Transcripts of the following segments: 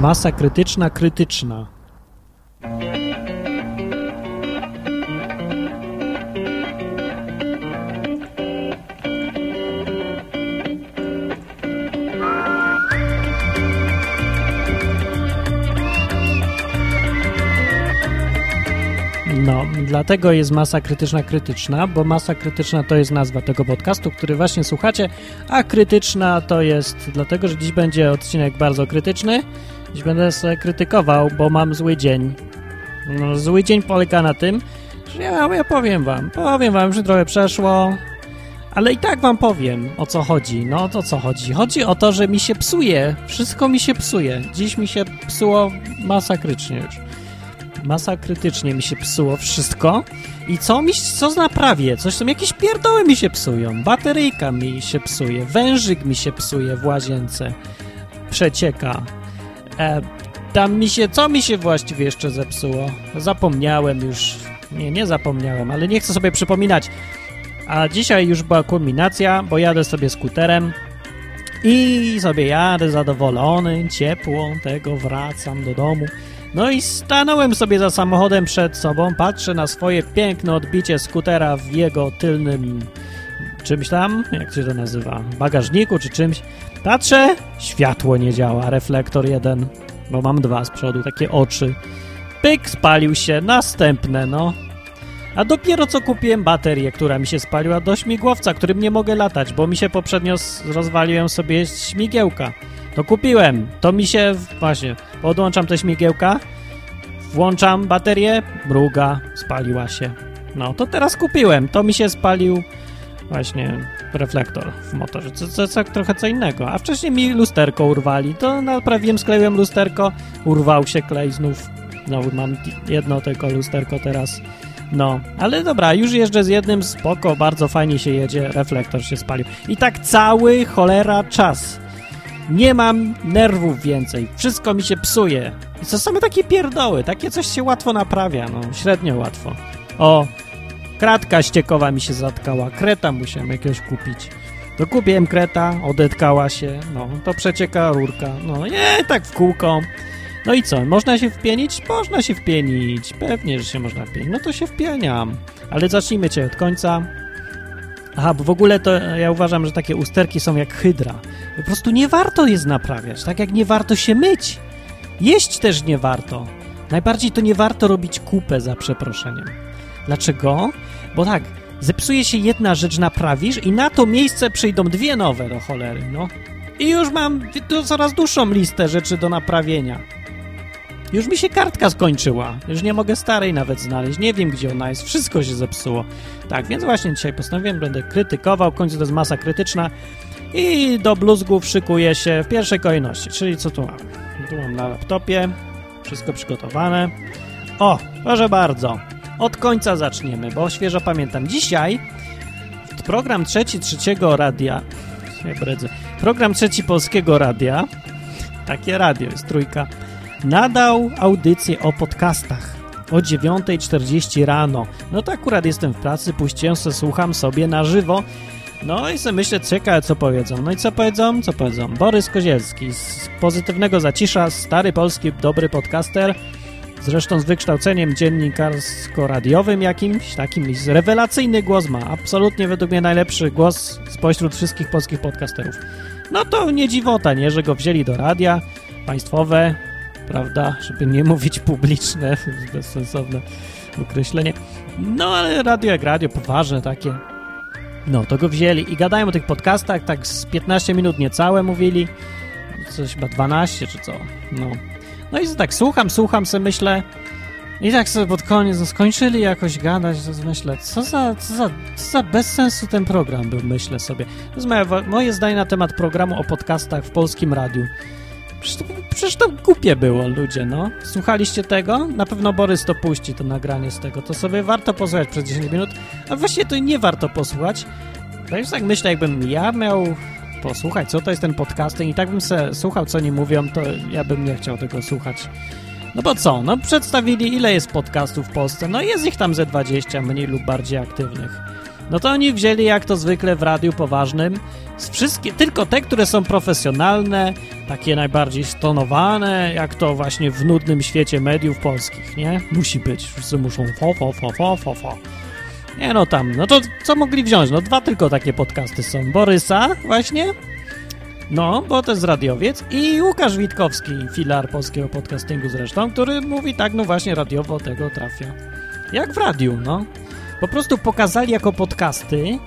Masa krytyczna, krytyczna. No, dlatego jest masa krytyczna krytyczna, bo masa krytyczna to jest nazwa tego podcastu, który właśnie słuchacie, a krytyczna to jest dlatego, że dziś będzie odcinek bardzo krytyczny. Dziś będę sobie krytykował, bo mam zły dzień. No, zły dzień polega na tym, że ja, ja powiem wam, powiem wam, że trochę przeszło, ale i tak wam powiem, o co chodzi. No, o co chodzi? Chodzi o to, że mi się psuje. Wszystko mi się psuje. Dziś mi się psuło masakrycznie już masakrytycznie mi się psuło wszystko. I co mi, co naprawię? Coś są jakieś pierdoły mi się psują. Bateryjka mi się psuje, wężyk mi się psuje w łazience. Przecieka. E, tam mi się, co mi się właściwie jeszcze zepsuło? Zapomniałem już. Nie, nie zapomniałem, ale nie chcę sobie przypominać. A dzisiaj już była kulminacja, bo jadę sobie skuterem i sobie jadę zadowolony, ciepło, tego wracam do domu. No i stanąłem sobie za samochodem przed sobą, patrzę na swoje piękne odbicie skutera w jego tylnym czymś tam, jak się to nazywa, bagażniku czy czymś. Patrzę, światło nie działa, reflektor jeden, bo mam dwa z przodu, takie oczy. Pyk, spalił się, następne, no. A dopiero co kupiłem baterię, która mi się spaliła do śmigłowca, którym nie mogę latać, bo mi się poprzednio rozwaliłem sobie śmigiełka. To kupiłem, to mi się, właśnie, podłączam te śmigiełka, włączam baterię, mruga, spaliła się. No, to teraz kupiłem, to mi się spalił właśnie reflektor w motorze, co, co, co, trochę co innego. A wcześniej mi lusterko urwali, to naprawiłem, skleiłem lusterko, urwał się klej znów. Znowu mam jedno tylko lusterko teraz. No, ale dobra, już jeżdżę z jednym, spoko, bardzo fajnie się jedzie, reflektor się spalił. I tak cały cholera czas. Nie mam nerwów więcej, wszystko mi się psuje. I to same takie pierdoły, takie coś się łatwo naprawia, no, średnio łatwo. O, kratka ściekowa mi się zatkała, kreta musiałem jakiegoś kupić. To kupiłem kreta, odetkała się, no, to przecieka rurka, no, nie, tak w kółko. No i co, można się wpienić? Można się wpienić, pewnie, że się można wpienić. No to się wpieniam. Ale zacznijmy cię od końca. Aha, bo w ogóle to ja uważam, że takie usterki są jak hydra. Po prostu nie warto je naprawiać, tak jak nie warto się myć. Jeść też nie warto. Najbardziej to nie warto robić kupę za przeproszeniem. Dlaczego? Bo tak, zepsuje się jedna rzecz, naprawisz i na to miejsce przyjdą dwie nowe do cholery, no. I już mam coraz dłuższą listę rzeczy do naprawienia. Już mi się kartka skończyła. Już nie mogę starej nawet znaleźć. Nie wiem, gdzie ona jest. Wszystko się zepsuło. Tak, więc właśnie dzisiaj postanowiłem, będę krytykował. W końcu to jest masa krytyczna. I do bluzgów szykuję się w pierwszej kolejności. Czyli co tu mam? Tu mam na laptopie. Wszystko przygotowane. O, proszę bardzo. Od końca zaczniemy, bo świeżo pamiętam. Dzisiaj program trzeci trzeciego radia. Ja bredzę. Program trzeci polskiego radia. Takie radio jest trójka nadał audycję o podcastach o 9.40 rano. No to akurat jestem w pracy, puściłem se, słucham sobie na żywo. No i sobie myślę, ciekawe co powiedzą. No i co powiedzą? Co powiedzą? Borys Kozielski z Pozytywnego Zacisza, stary polski, dobry podcaster, zresztą z wykształceniem dziennikarsko-radiowym jakimś, takim rewelacyjny głos ma. Absolutnie według mnie najlepszy głos spośród wszystkich polskich podcasterów. No to nie dziwota, nie, że go wzięli do radia państwowe, prawda? Żeby nie mówić publiczne, bezsensowne określenie. No ale radio jak radio, poważne takie. No, to go wzięli i gadają o tych podcastach, tak z 15 minut niecałe mówili, coś chyba 12 czy co, no. No i tak słucham, słucham sobie, myślę, i tak sobie pod koniec no, skończyli jakoś gadać, to myślę, co za, co, za, co za bez sensu ten program był, myślę sobie. To jest moje, moje zdanie na temat programu o podcastach w polskim radiu. Przecież to, przecież to głupie było, ludzie, no. Słuchaliście tego? Na pewno Borys to puści, to nagranie z tego. To sobie warto posłuchać przez 10 minut, a właściwie to nie warto posłuchać. To już tak myślę, jakbym ja miał posłuchać, co to jest ten podcasting i tak bym se słuchał, co nie mówią, to ja bym nie chciał tego słuchać. No bo co? No przedstawili, ile jest podcastów w Polsce. No jest ich tam ze 20, mniej lub bardziej aktywnych. No to oni wzięli, jak to zwykle w radiu poważnym, z wszystkie, tylko te, które są profesjonalne, takie najbardziej stonowane, jak to właśnie w nudnym świecie mediów polskich, nie? Musi być, wszyscy muszą fo, fo, fo, fo, fo, fo. Nie no tam, no to co mogli wziąć? No dwa tylko takie podcasty są. Borysa właśnie, no, bo to jest radiowiec i Łukasz Witkowski, filar polskiego podcastingu zresztą, który mówi tak, no właśnie radiowo tego trafia. Jak w radiu, no. Po prostu pokazali jako podcasty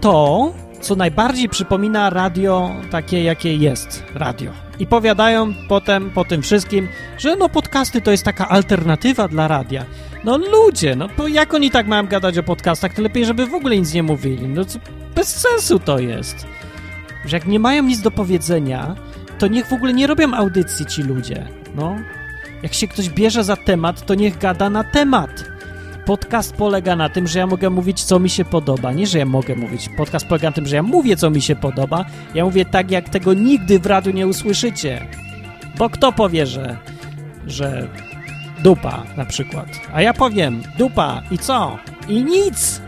to, co najbardziej przypomina radio takie, jakie jest radio. I powiadają potem po tym wszystkim, że no podcasty to jest taka alternatywa dla radia. No ludzie, no bo jak oni tak mają gadać o podcastach, to lepiej, żeby w ogóle nic nie mówili. No co, bez sensu to jest. Że jak nie mają nic do powiedzenia, to niech w ogóle nie robią audycji ci ludzie. No. Jak się ktoś bierze za temat, to niech gada na temat. Podcast polega na tym, że ja mogę mówić, co mi się podoba. Nie, że ja mogę mówić. Podcast polega na tym, że ja mówię, co mi się podoba. Ja mówię tak, jak tego nigdy w radiu nie usłyszycie. Bo kto powie, że, że dupa na przykład. A ja powiem dupa i co? I nic.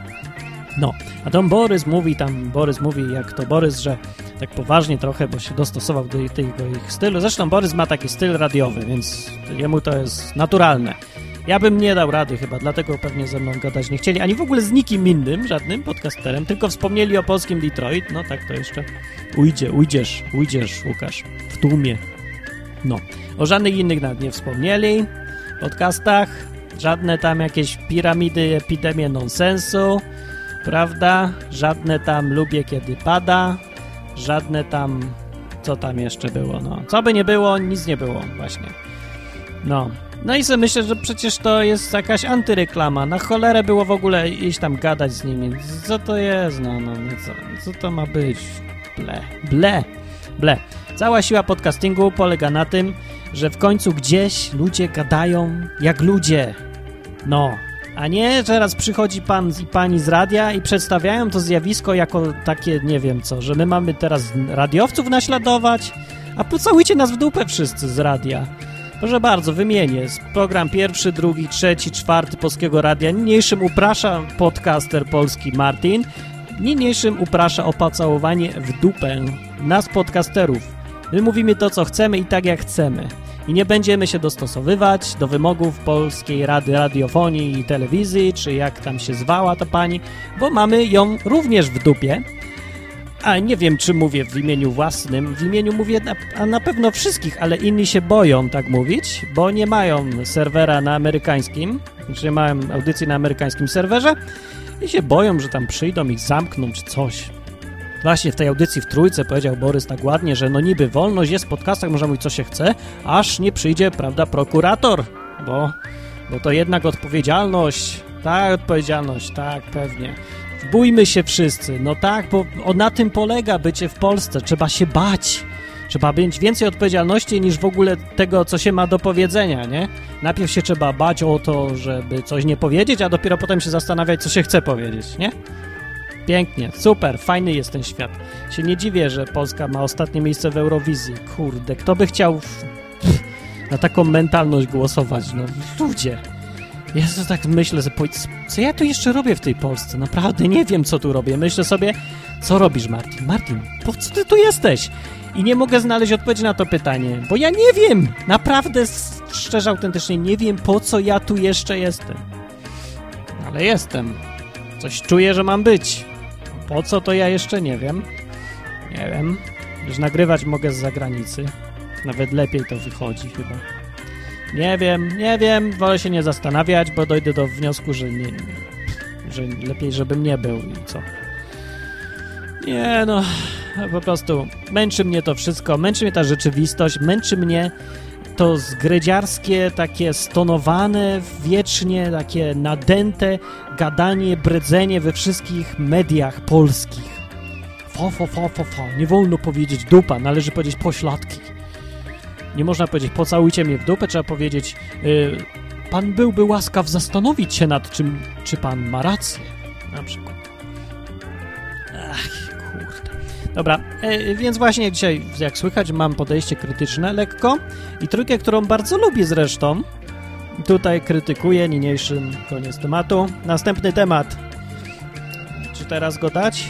No, a tam Borys mówi, tam Borys mówi, jak to Borys, że tak poważnie trochę, bo się dostosował do tego ich stylu. Zresztą Borys ma taki styl radiowy, więc jemu to jest naturalne. Ja bym nie dał rady chyba, dlatego pewnie ze mną gadać nie chcieli, ani w ogóle z nikim innym, żadnym podcasterem, tylko wspomnieli o polskim Detroit, no tak to jeszcze ujdzie, ujdziesz, ujdziesz, Łukasz, w tłumie. No, o żadnych innych nawet nie wspomnieli podcastach, żadne tam jakieś piramidy, epidemie nonsensu, prawda? Żadne tam lubię kiedy pada, żadne tam, co tam jeszcze było, no. Co by nie było, nic nie było, właśnie. No. No i sobie myślę, że przecież to jest jakaś antyreklama. Na cholerę było w ogóle iść tam gadać z nimi. Co to jest? No, no, no co, co to ma być? Ble, ble, ble. Cała siła podcastingu polega na tym, że w końcu gdzieś ludzie gadają jak ludzie. No, a nie, że raz przychodzi pan i pani z radia i przedstawiają to zjawisko jako takie, nie wiem co, że my mamy teraz radiowców naśladować, a pocałujcie nas w dupę wszyscy z radia. Proszę bardzo, wymienię. Program pierwszy, drugi, trzeci, czwarty Polskiego Radia. Niniejszym uprasza podcaster polski Martin. Niniejszym uprasza o pocałowanie w dupę nas podcasterów. My mówimy to, co chcemy i tak, jak chcemy. I nie będziemy się dostosowywać do wymogów Polskiej Rady Radiofonii i Telewizji, czy jak tam się zwała ta pani, bo mamy ją również w dupie. A nie wiem, czy mówię w imieniu własnym. W imieniu mówię na, a na pewno wszystkich, ale inni się boją tak mówić, bo nie mają serwera na amerykańskim, czy nie mają audycji na amerykańskim serwerze i się boją, że tam przyjdą ich zamkną czy coś. Właśnie w tej audycji w Trójce powiedział Borys tak ładnie, że no niby wolność jest w podcastach, można mówić co się chce, aż nie przyjdzie, prawda, prokurator, bo, bo to jednak odpowiedzialność, tak, odpowiedzialność, tak, pewnie. Bójmy się wszyscy, no tak, bo na tym polega bycie w Polsce, trzeba się bać. Trzeba mieć więcej odpowiedzialności niż w ogóle tego, co się ma do powiedzenia, nie? Najpierw się trzeba bać o to, żeby coś nie powiedzieć, a dopiero potem się zastanawiać, co się chce powiedzieć, nie? Pięknie, super, fajny jest ten świat. Się nie dziwię, że Polska ma ostatnie miejsce w Eurowizji. Kurde, kto by chciał w... na taką mentalność głosować? No, ludzie. Ja to tak myślę, że co ja tu jeszcze robię w tej Polsce? Naprawdę nie wiem, co tu robię. Myślę sobie, co robisz, Martin? Martin, po co ty tu jesteś? I nie mogę znaleźć odpowiedzi na to pytanie, bo ja nie wiem. Naprawdę, szczerze, autentycznie nie wiem, po co ja tu jeszcze jestem. Ale jestem. Coś czuję, że mam być. Po co to ja jeszcze nie wiem. Nie wiem. Już nagrywać mogę z zagranicy. Nawet lepiej to wychodzi chyba. Nie wiem, nie wiem, wolę się nie zastanawiać, bo dojdę do wniosku, że nie, że lepiej, żebym nie był i co. Nie no, po prostu męczy mnie to wszystko, męczy mnie ta rzeczywistość, męczy mnie to zgredziarskie, takie stonowane, wiecznie takie nadęte gadanie, bredzenie we wszystkich mediach polskich. Fo, fo, fo, fo, fo. Nie wolno powiedzieć dupa, należy powiedzieć pośladki. Nie można powiedzieć pocałujcie mnie w dupę, trzeba powiedzieć yy, pan byłby łaskaw zastanowić się nad czym, czy pan ma rację, na przykład. Dobra, e, więc właśnie dzisiaj, jak słychać, mam podejście krytyczne lekko i trójkę, którą bardzo lubię zresztą. Tutaj krytykuję, niniejszym koniec tematu. Następny temat. teraz go dać?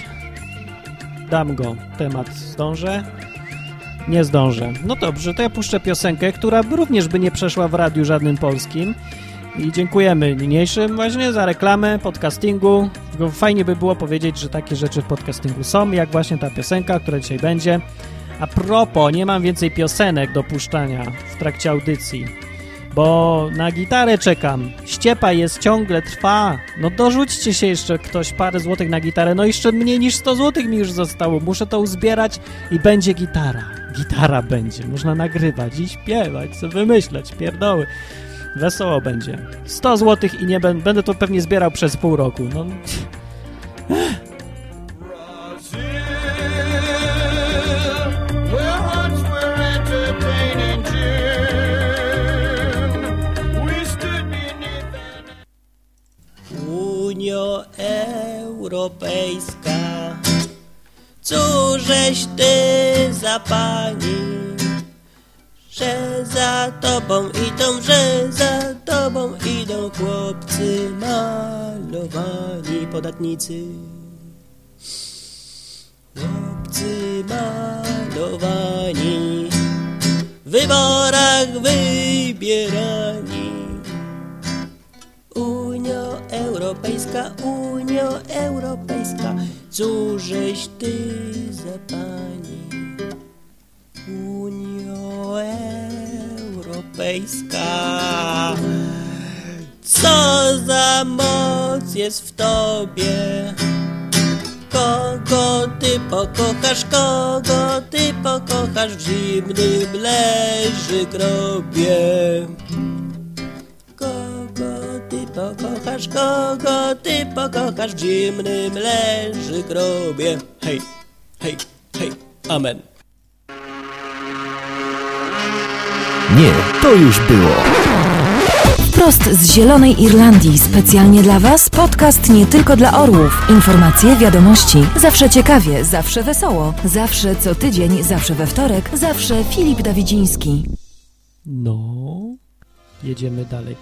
Dam go. Temat zdążę? Nie zdążę. No dobrze, to ja puszczę piosenkę, która również by nie przeszła w radiu żadnym polskim. I dziękujemy niniejszym właśnie za reklamę podcastingu. Fajnie by było powiedzieć, że takie rzeczy w podcastingu są, jak właśnie ta piosenka, która dzisiaj będzie. A propos, nie mam więcej piosenek do puszczania w trakcie audycji, bo na gitarę czekam. Ściepa jest, ciągle trwa. No dorzućcie się jeszcze ktoś parę złotych na gitarę. No jeszcze mniej niż 100 złotych mi już zostało. Muszę to uzbierać i będzie gitara. Gitara będzie. Można nagrywać i śpiewać, co wymyślać, pierdoły. Wesoło będzie. 100 złotych i nie będę, będę to pewnie zbierał przez pół roku. No... Unio Europejska, cóżeś ty za pani, że za tobą idą, że za tobą idą chłopcy malowani podatnicy. Chłopcy malowani, w wyborach wybierani. Unio Europejska, Unio Europejska, cóżeś ty za pani? Unio Europejska, co za moc jest w tobie? Kogo ty pokochasz, kogo ty pokochasz w zimnym leży grobie? Kogo ty pokochasz, kogo ty pokochasz w zimnym leży grobie? Hej, hej, hej, amen. Nie, to już było. Wprost z Zielonej Irlandii, specjalnie dla Was, podcast nie tylko dla orłów. Informacje, wiadomości, zawsze ciekawie, zawsze wesoło, zawsze co tydzień, zawsze we wtorek, zawsze Filip Dawidziński. No, jedziemy dalej.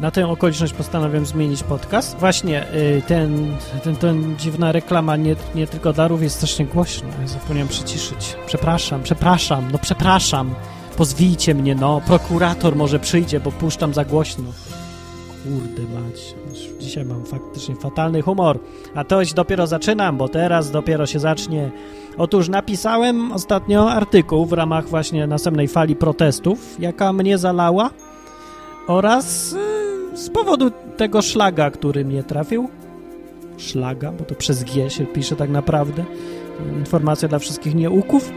Na tę okoliczność postanowiłem zmienić podcast. Właśnie y, ten, ten, ten dziwna reklama nie, nie tylko darów jest strasznie głośna. Ja zapomniałem przyciszyć. Przepraszam, przepraszam, no przepraszam. Pozwijcie mnie, no. Prokurator może przyjdzie, bo puszczam za głośno. Kurde mać. Dzisiaj mam faktycznie fatalny humor. A to już dopiero zaczynam, bo teraz dopiero się zacznie. Otóż napisałem ostatnio artykuł w ramach właśnie następnej fali protestów, jaka mnie zalała oraz y, z powodu tego szlaga, który mnie trafił. Szlaga, bo to przez G się pisze tak naprawdę. Informacja dla wszystkich nieuków,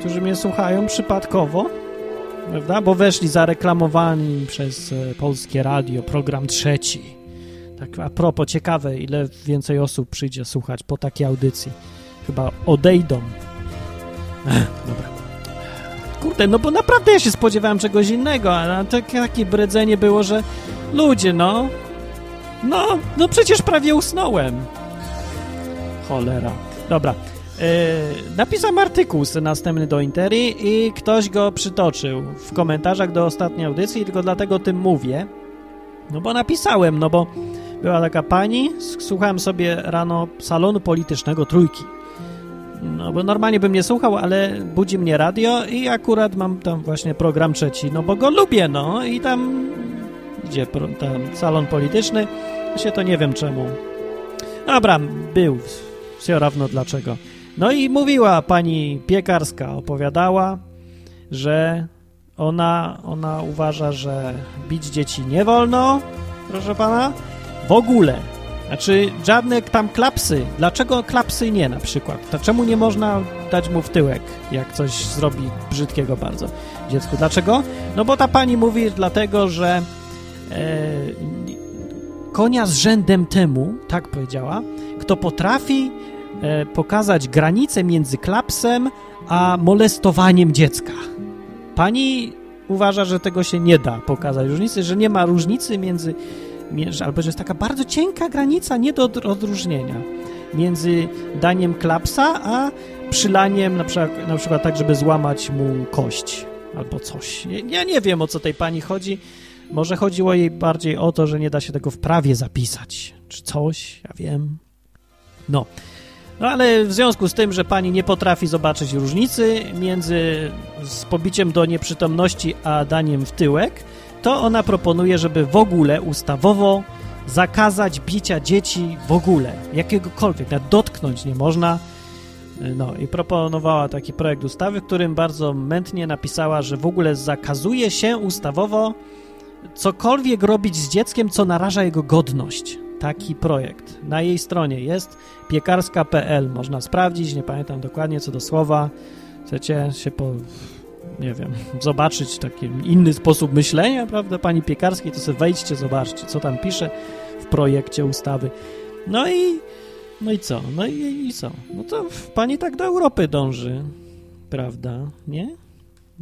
którzy mnie słuchają przypadkowo, prawda? Bo weszli zareklamowani przez e, Polskie Radio, program trzeci. Tak a propos, ciekawe, ile więcej osób przyjdzie słuchać po takiej audycji. Chyba odejdą. Dobra. Kurde, no bo naprawdę ja się spodziewałem czegoś innego, a takie, takie bredzenie było, że ludzie, no, no, no przecież prawie usnąłem. Cholera. Dobra. Yy, napisałem artykuł następny do Interi i ktoś go przytoczył w komentarzach do ostatniej audycji, tylko dlatego o tym mówię. No bo napisałem, no bo była taka pani, słuchałem sobie rano salonu politycznego Trójki. No bo normalnie bym nie słuchał, ale budzi mnie radio i akurat mam tam właśnie program trzeci, no bo go lubię, no i tam idzie salon polityczny, się to nie wiem czemu. Dobra, był, się równo dlaczego. No i mówiła pani piekarska, opowiadała, że ona, ona uważa, że bić dzieci nie wolno, proszę pana, w ogóle. Znaczy, żadne tam klapsy. Dlaczego klapsy nie na przykład? Czemu nie można dać mu w tyłek, jak coś zrobi brzydkiego bardzo dziecku? Dlaczego? No bo ta pani mówi dlatego, że e, konia z rzędem temu, tak powiedziała, kto potrafi pokazać granicę między klapsem a molestowaniem dziecka. Pani uważa, że tego się nie da pokazać różnicy, że nie ma różnicy między albo że jest taka bardzo cienka granica nie do odróżnienia między daniem klapsa, a przylaniem na przykład, na przykład tak, żeby złamać mu kość albo coś. Ja nie wiem, o co tej pani chodzi. Może chodziło jej bardziej o to, że nie da się tego w prawie zapisać, czy coś, ja wiem. No. No ale w związku z tym, że pani nie potrafi zobaczyć różnicy między z pobiciem do nieprzytomności a daniem w tyłek, to ona proponuje, żeby w ogóle ustawowo zakazać bicia dzieci w ogóle, jakiegokolwiek, nawet dotknąć nie można. No i proponowała taki projekt ustawy, w którym bardzo mętnie napisała, że w ogóle zakazuje się ustawowo cokolwiek robić z dzieckiem, co naraża jego godność. Taki projekt. Na jej stronie jest piekarska.pl. Można sprawdzić, nie pamiętam dokładnie co do słowa. Chcecie się po, nie wiem, zobaczyć taki inny sposób myślenia, prawda, pani Piekarskiej, to sobie wejdźcie, zobaczcie, co tam pisze w projekcie ustawy. No i, no i co? No i, i co? No to pani tak do Europy dąży, prawda, nie?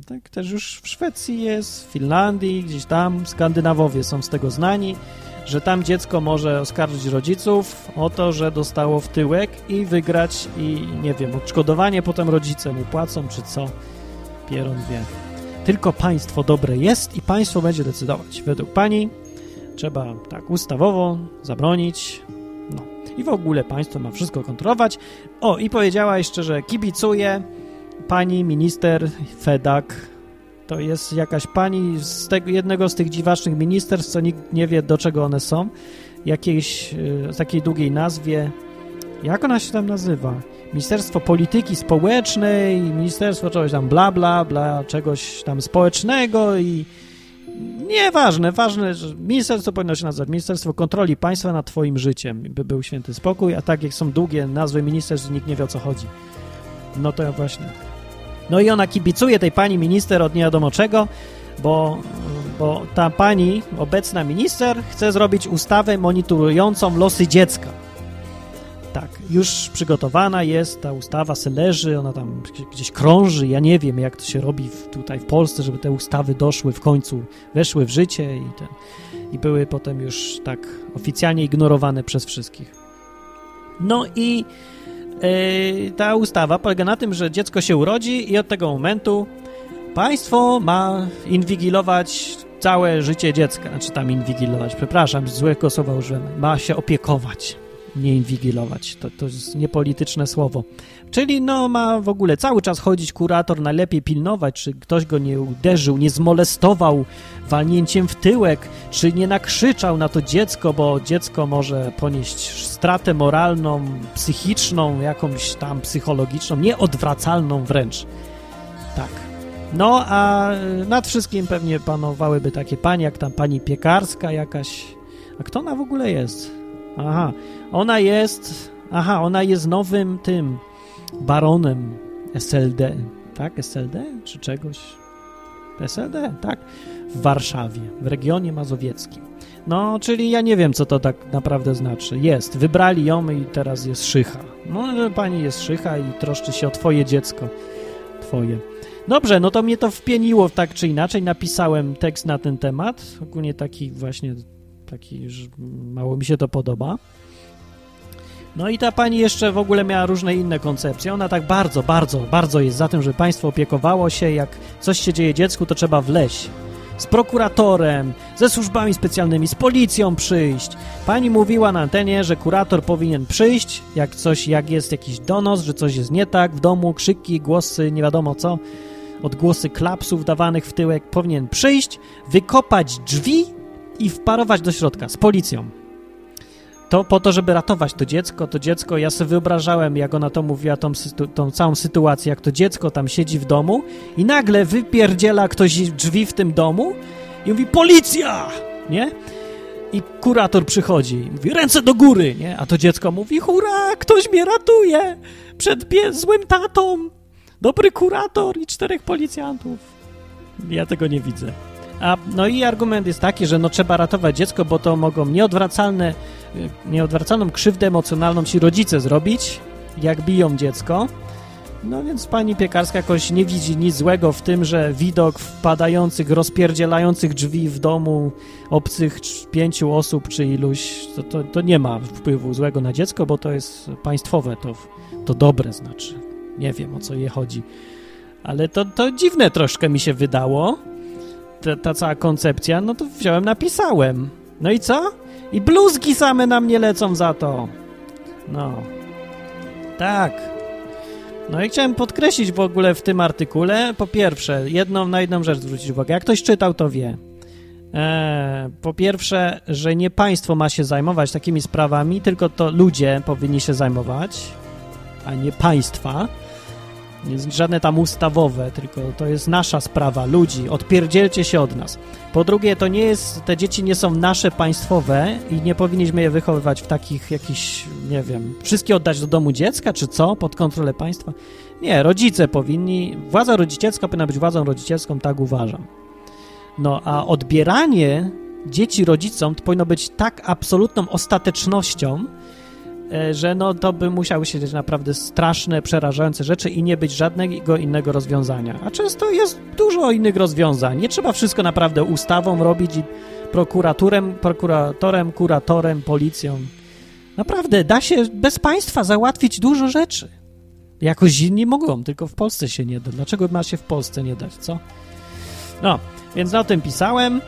Tak też już w Szwecji jest, w Finlandii, gdzieś tam, Skandynawowie są z tego znani, że tam dziecko może oskarżyć rodziców o to, że dostało w tyłek i wygrać i, nie wiem, odszkodowanie potem rodzice mu płacą, czy co, pieron wie. Tylko państwo dobre jest i państwo będzie decydować. Według pani trzeba tak ustawowo zabronić, no. I w ogóle państwo ma wszystko kontrolować. O, i powiedziała jeszcze, że kibicuje pani minister Fedak. To jest jakaś pani z tego, jednego z tych dziwacznych ministerstw, co nikt nie wie, do czego one są. Jakiejś, z takiej długiej nazwie. Jak ona się tam nazywa? Ministerstwo Polityki Społecznej, Ministerstwo czegoś tam bla, bla, bla, czegoś tam społecznego i nieważne, ważne, że ministerstwo powinno się nazywać Ministerstwo Kontroli Państwa nad Twoim życiem, by był święty spokój, a tak jak są długie nazwy ministerstw, nikt nie wie o co chodzi. No to ja właśnie. No i ona kibicuje tej pani minister od nie wiadomo czego, bo, bo ta pani, obecna minister, chce zrobić ustawę monitorującą losy dziecka. Tak, już przygotowana jest, ta ustawa se leży, ona tam gdzieś krąży, ja nie wiem jak to się robi w, tutaj w Polsce, żeby te ustawy doszły w końcu, weszły w życie i, ten, i były potem już tak oficjalnie ignorowane przez wszystkich. No i ta ustawa polega na tym, że dziecko się urodzi i od tego momentu państwo ma inwigilować całe życie dziecka, znaczy tam inwigilować, przepraszam, złego słowa użyłem, ma się opiekować nie inwigilować. To, to jest niepolityczne słowo. Czyli no ma w ogóle cały czas chodzić kurator, najlepiej pilnować, czy ktoś go nie uderzył, nie zmolestował walnięciem w tyłek, czy nie nakrzyczał na to dziecko, bo dziecko może ponieść stratę moralną, psychiczną, jakąś tam psychologiczną, nieodwracalną wręcz. Tak. No, a nad wszystkim pewnie panowałyby takie pani, jak tam pani piekarska jakaś. A kto ona w ogóle jest? Aha, ona jest, aha, ona jest nowym tym baronem SLD, tak? SLD czy czegoś? SLD, tak? W Warszawie, w regionie mazowieckim. No, czyli ja nie wiem, co to tak naprawdę znaczy. Jest, wybrali ją i teraz jest szycha. No, pani jest szycha i troszczy się o twoje dziecko. Twoje. Dobrze, no to mnie to wpieniło tak czy inaczej. Napisałem tekst na ten temat. Ogólnie taki właśnie, taki, że mało mi się to podoba. No i ta pani jeszcze w ogóle miała różne inne koncepcje. Ona tak bardzo, bardzo, bardzo jest za tym, żeby państwo opiekowało się, jak coś się dzieje dziecku, to trzeba wleźć. Z prokuratorem, ze służbami specjalnymi, z policją przyjść. Pani mówiła na antenie, że kurator powinien przyjść, jak coś, jak jest jakiś donos, że coś jest nie tak w domu, krzyki, głosy, nie wiadomo co, odgłosy klapsów dawanych w tyłek, powinien przyjść, wykopać drzwi i wparować do środka z policją to po to, żeby ratować to dziecko, to dziecko, ja sobie wyobrażałem, jak ona to mówiła, tą, tą całą sytuację, jak to dziecko tam siedzi w domu i nagle wypierdziela ktoś drzwi w tym domu i mówi, policja! Nie? I kurator przychodzi i mówi, ręce do góry, nie? A to dziecko mówi, hurra, ktoś mnie ratuje przed złym tatą. Dobry kurator i czterech policjantów. Ja tego nie widzę. A, no i argument jest taki, że no trzeba ratować dziecko, bo to mogą nieodwracalne, nieodwracalną krzywdę emocjonalną ci rodzice zrobić, jak biją dziecko. No więc pani piekarska jakoś nie widzi nic złego w tym, że widok wpadających, rozpierdzielających drzwi w domu obcych pięciu osób czy iluś, to, to, to nie ma wpływu złego na dziecko, bo to jest państwowe, to, to dobre znaczy. Nie wiem, o co je chodzi. Ale to, to dziwne troszkę mi się wydało, ta, ta cała koncepcja, no to wziąłem, napisałem. No i co? I bluzki same na mnie lecą za to. No, Tak. No i chciałem podkreślić w ogóle w tym artykule, po pierwsze, jedną na jedną rzecz zwrócić uwagę. Jak ktoś czytał, to wie. E, po pierwsze, że nie państwo ma się zajmować takimi sprawami, tylko to ludzie powinni się zajmować, a nie państwa. Żadne tam ustawowe, tylko to jest nasza sprawa, ludzi. Odpierdzielcie się od nas. Po drugie, to nie jest, te dzieci nie są nasze państwowe i nie powinniśmy je wychowywać w takich jakichś, nie wiem, wszystkie oddać do domu dziecka, czy co, pod kontrolę państwa. Nie, rodzice powinni, władza rodzicielska powinna być władzą rodzicielską, tak uważam. No, a odbieranie dzieci rodzicom to powinno być tak absolutną ostatecznością, że no to by musiały się dziać naprawdę straszne, przerażające rzeczy i nie być żadnego innego rozwiązania. A często jest dużo innych rozwiązań. Nie trzeba wszystko naprawdę ustawą robić i prokuraturem, prokuratorem, kuratorem, policją. Naprawdę, da się bez państwa załatwić dużo rzeczy. Jakoś inni mogą, tylko w Polsce się nie da. Dlaczego ma się w Polsce nie dać, co? No, więc o tym pisałem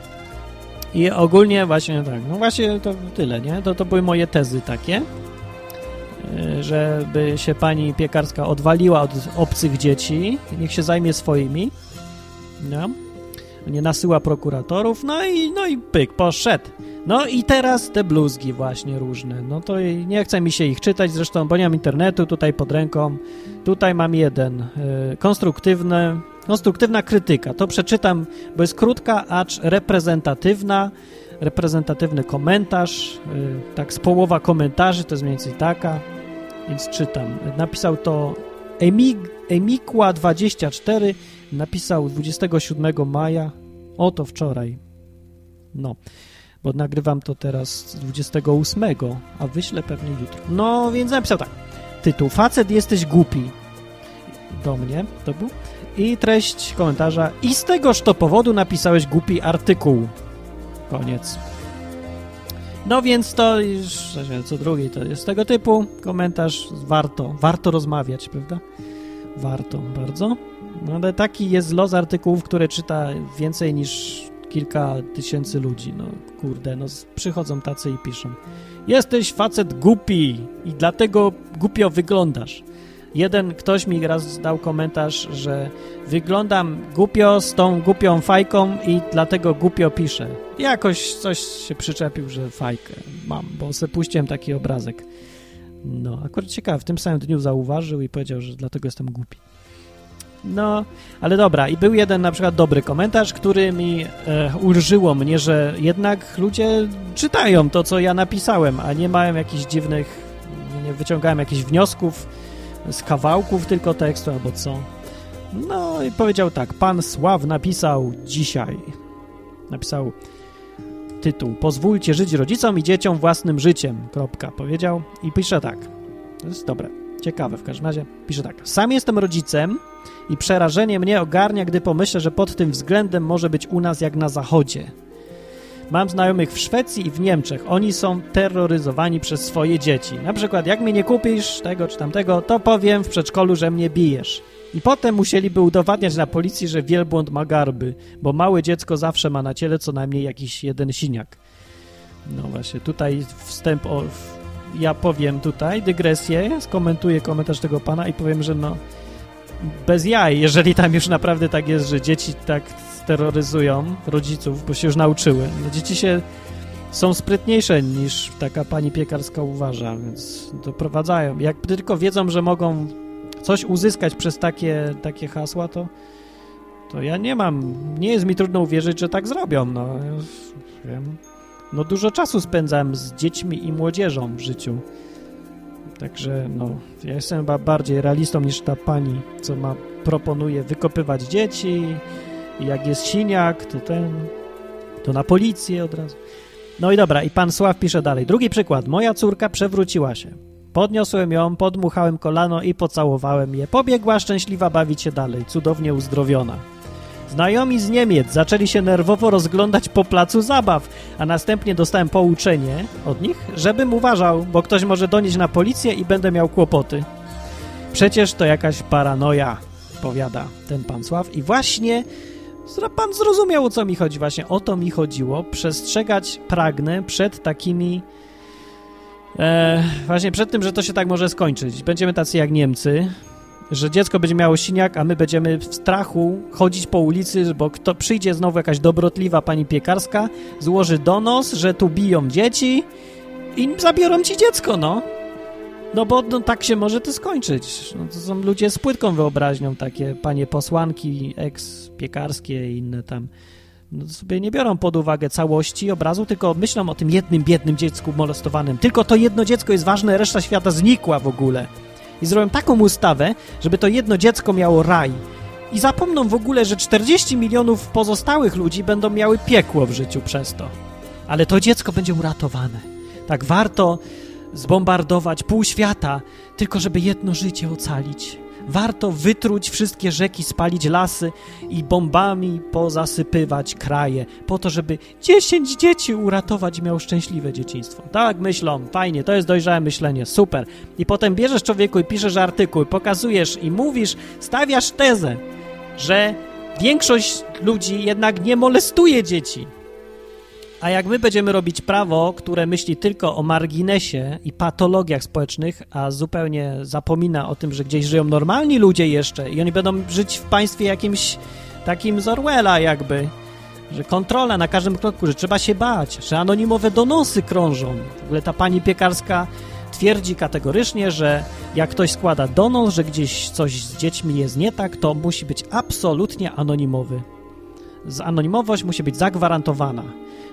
i ogólnie właśnie tak, no właśnie to tyle, nie? To, to były moje tezy takie, żeby się pani piekarska odwaliła od obcych dzieci, niech się zajmie swoimi, no, nie nasyła prokuratorów, no i, no i pyk, poszedł. No i teraz te bluzgi właśnie różne, no to nie chce mi się ich czytać zresztą, bo nie mam internetu tutaj pod ręką, tutaj mam jeden, yy, konstruktywny, Konstruktywna krytyka. To przeczytam, bo jest krótka, acz reprezentatywna. Reprezentatywny komentarz, yy, tak z połowa komentarzy, to jest mniej więcej taka, więc czytam. Napisał to Emig Emikła24, napisał 27 maja, oto wczoraj. No, bo nagrywam to teraz 28, a wyślę pewnie jutro. No, więc napisał tak. Tytuł, facet jesteś głupi. Do mnie to był. I treść komentarza. I z tegoż to powodu napisałeś głupi artykuł. Koniec. No więc to już co drugi to jest tego typu komentarz. Warto, warto rozmawiać, prawda? Warto bardzo. No ale taki jest los artykułów, które czyta więcej niż kilka tysięcy ludzi. No kurde, no przychodzą tacy i piszą. Jesteś facet głupi i dlatego głupio wyglądasz. Jeden ktoś mi raz dał komentarz, że wyglądam głupio z tą głupią fajką i dlatego głupio piszę. Jakoś coś się przyczepił, że fajkę mam, bo sobie puściłem taki obrazek. No, akurat ciekawe, w tym samym dniu zauważył i powiedział, że dlatego jestem głupi. No, ale dobra, i był jeden na przykład dobry komentarz, który mi e, ulżyło mnie, że jednak ludzie czytają to, co ja napisałem, a nie mają jakichś dziwnych, nie wyciągałem jakichś wniosków, z kawałków tylko tekstu albo co. No i powiedział tak, pan Sław napisał dzisiaj, napisał tytuł, pozwólcie żyć rodzicom i dzieciom własnym życiem, kropka, powiedział i pisze tak, to jest dobre, ciekawe w każdym razie, pisze tak, sam jestem rodzicem i przerażenie mnie ogarnia, gdy pomyślę, że pod tym względem może być u nas jak na zachodzie. Mam znajomych w Szwecji i w Niemczech. Oni są terroryzowani przez swoje dzieci. Na przykład, jak mnie nie kupisz tego czy tamtego, to powiem w przedszkolu, że mnie bijesz. I potem musieliby udowadniać na policji, że wielbłąd ma garby, bo małe dziecko zawsze ma na ciele co najmniej jakiś jeden siniak. No właśnie, tutaj wstęp o... Ja powiem tutaj dygresję, skomentuję komentarz tego pana i powiem, że no bez jaj, jeżeli tam już naprawdę tak jest, że dzieci tak terroryzują rodziców, bo się już nauczyły. No, dzieci się są sprytniejsze niż taka pani piekarska uważa, więc doprowadzają. Jak tylko wiedzą, że mogą coś uzyskać przez takie, takie hasła, to, to ja nie mam, nie jest mi trudno uwierzyć, że tak zrobią. No, wiem. no dużo czasu spędzam z dziećmi i młodzieżą w życiu. Także no, ja jestem chyba bardziej realistą niż ta pani, co ma proponuje wykopywać dzieci, i jak jest siniak, to ten, to na policję od razu. No i dobra, i pan Sław pisze dalej. Drugi przykład. Moja córka przewróciła się. Podniosłem ją, podmuchałem kolano i pocałowałem je. Pobiegła szczęśliwa bawić się dalej, cudownie uzdrowiona. Znajomi z Niemiec zaczęli się nerwowo rozglądać po placu zabaw, a następnie dostałem pouczenie od nich, żebym uważał, bo ktoś może donieść na policję i będę miał kłopoty. Przecież to jakaś paranoja, powiada ten pan Sław. I właśnie Pan zrozumiał, o co mi chodzi. Właśnie o to mi chodziło. Przestrzegać pragnę przed takimi E, właśnie przed tym, że to się tak może skończyć. Będziemy tacy jak Niemcy, że dziecko będzie miało siniak, a my będziemy w strachu chodzić po ulicy, bo kto przyjdzie znowu jakaś dobrotliwa pani piekarska, złoży donos, że tu biją dzieci i zabiorą ci dziecko, no. No bo no, tak się może to skończyć. No, to są ludzie z płytką wyobraźnią, takie panie posłanki, eks-piekarskie i inne tam. No, sobie nie biorą pod uwagę całości obrazu, tylko myślą o tym jednym biednym dziecku molestowanym. Tylko to jedno dziecko jest ważne, reszta świata znikła w ogóle. I zrobią taką ustawę, żeby to jedno dziecko miało raj. I zapomną w ogóle, że 40 milionów pozostałych ludzi będą miały piekło w życiu przez to. Ale to dziecko będzie uratowane. Tak warto zbombardować pół świata, tylko żeby jedno życie ocalić. Warto wytruć wszystkie rzeki, spalić lasy i bombami pozasypywać kraje, po to, żeby 10 dzieci uratować miał szczęśliwe dzieciństwo. Tak myślą, fajnie, to jest dojrzałe myślenie, super. I potem bierzesz człowieku i piszesz artykuł, pokazujesz i mówisz, stawiasz tezę, że większość ludzi jednak nie molestuje dzieci. A jak my będziemy robić prawo, które myśli tylko o marginesie i patologiach społecznych, a zupełnie zapomina o tym, że gdzieś żyją normalni ludzie jeszcze i oni będą żyć w państwie jakimś takim z Orwella jakby, że kontrola na każdym kroku, że trzeba się bać, że anonimowe donosy krążą. W ogóle ta pani piekarska twierdzi kategorycznie, że jak ktoś składa donos, że gdzieś coś z dziećmi jest nie tak, to musi być absolutnie anonimowy. Anonimowość musi być zagwarantowana.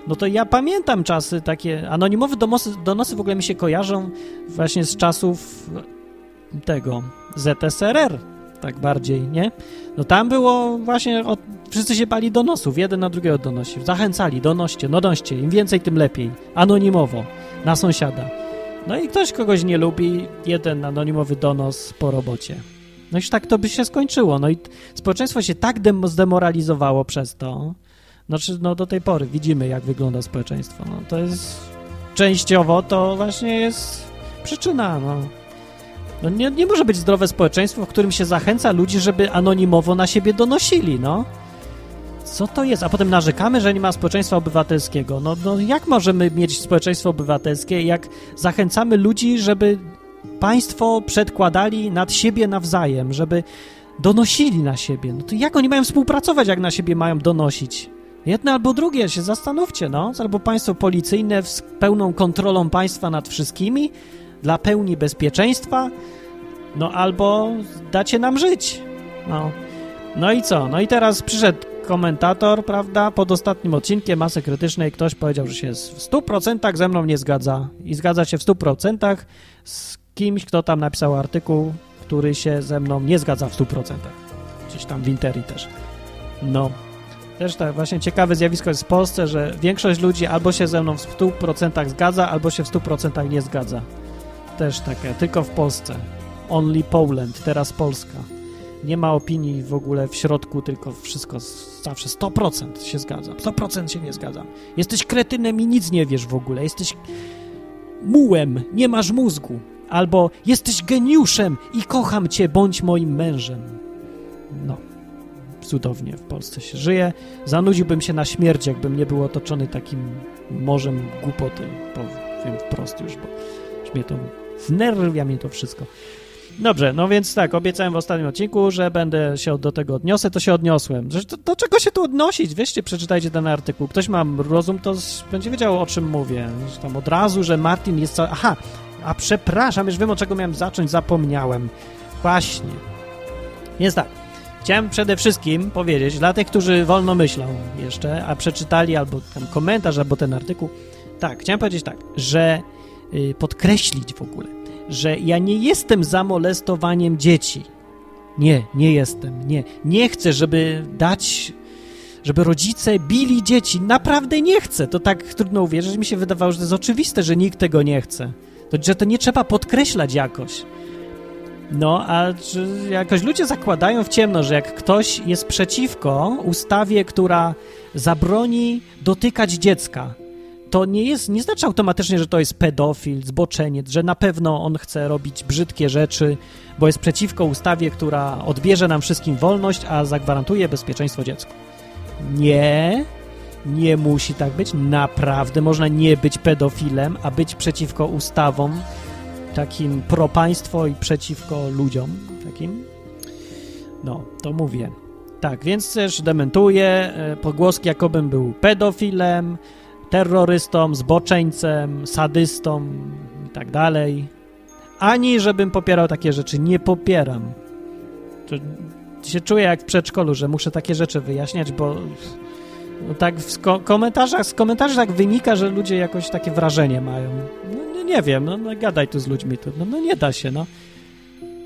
No to ja pamiętam czasy takie, anonimowe donosy, donosy w ogóle mi się kojarzą właśnie z czasów tego ZSRR, tak bardziej, nie? No tam było właśnie, od, wszyscy się bali donosów, jeden na drugiego donosił, zachęcali, donoście, no donoście, im więcej, tym lepiej, anonimowo, na sąsiada. No i ktoś kogoś nie lubi, jeden anonimowy donos po robocie. No już tak to by się skończyło, no i społeczeństwo się tak zdemoralizowało przez to, znaczy, no do tej pory widzimy, jak wygląda społeczeństwo. No, to jest częściowo to właśnie jest przyczyna, no. no nie, nie może być zdrowe społeczeństwo, w którym się zachęca ludzi, żeby anonimowo na siebie donosili, no. Co to jest? A potem narzekamy, że nie ma społeczeństwa obywatelskiego. No, no jak możemy mieć społeczeństwo obywatelskie, jak zachęcamy ludzi, żeby państwo przedkładali nad siebie nawzajem, żeby donosili na siebie? No to jak oni mają współpracować, jak na siebie mają donosić? Jedno albo drugie, się zastanówcie, no. Albo państwo policyjne z pełną kontrolą państwa nad wszystkimi, dla pełni bezpieczeństwa, no albo dacie nam żyć. No. No i co? No i teraz przyszedł komentator, prawda, pod ostatnim odcinkiem Masy Krytycznej ktoś powiedział, że się w 100% ze mną nie zgadza i zgadza się w 100% z kimś, kto tam napisał artykuł, który się ze mną nie zgadza w 100%. Gdzieś tam w Interi też. No, też tak, właśnie ciekawe zjawisko jest w Polsce, że większość ludzi albo się ze mną w 100% zgadza, albo się w 100% nie zgadza. Też takie, tylko w Polsce. Only Poland, teraz Polska. Nie ma opinii w ogóle w środku, tylko wszystko zawsze 100% się zgadza. 100% się nie zgadza. Jesteś kretynem i nic nie wiesz w ogóle. Jesteś mułem, nie masz mózgu. Albo jesteś geniuszem i kocham cię, bądź moim mężem. No cudownie w Polsce się żyje. Zanudziłbym się na śmierć, jakbym nie był otoczony takim morzem głupoty. Powiem wprost już, bo już mnie to wnerwia mnie to wszystko. Dobrze, no więc tak, obiecałem w ostatnim odcinku, że będę się do tego odniosę, to się odniosłem. Do, do czego się tu odnosić? Weźcie, przeczytajcie ten artykuł. Ktoś ma rozum, to będzie wiedział, o czym mówię. Tam od razu, że Martin jest cały... Aha, a przepraszam, już wiem, od czego miałem zacząć, zapomniałem. Właśnie. Jest tak. Chciałem przede wszystkim powiedzieć, dla tych, którzy wolno myślą jeszcze, a przeczytali albo ten komentarz, albo ten artykuł, tak, chciałem powiedzieć tak, że y, podkreślić w ogóle, że ja nie jestem za molestowaniem dzieci. Nie, nie jestem, nie. Nie chcę, żeby dać, żeby rodzice bili dzieci. Naprawdę nie chcę. To tak trudno uwierzyć, mi się wydawało, że to jest oczywiste, że nikt tego nie chce. To, że to nie trzeba podkreślać jakoś. No, a jakoś ludzie zakładają w ciemno, że jak ktoś jest przeciwko ustawie, która zabroni dotykać dziecka, to nie jest, nie znaczy automatycznie, że to jest pedofil, zboczeniec, że na pewno on chce robić brzydkie rzeczy, bo jest przeciwko ustawie, która odbierze nam wszystkim wolność, a zagwarantuje bezpieczeństwo dziecku. Nie, Nie musi tak być. Naprawdę można nie być pedofilem, a być przeciwko ustawom takim pro państwo i przeciwko ludziom takim. No, to mówię. Tak, więc też dementuję e, pogłoski, jakobym był pedofilem, terrorystą, zboczeńcem, sadystą i tak dalej. Ani żebym popierał takie rzeczy. Nie popieram. To się czuję jak w przedszkolu, że muszę takie rzeczy wyjaśniać, bo no tak w sko- komentarzach, z komentarzy tak wynika, że ludzie jakoś takie wrażenie mają. No, no nie wiem, no, no gadaj tu z ludźmi tu. No, no nie da się, no.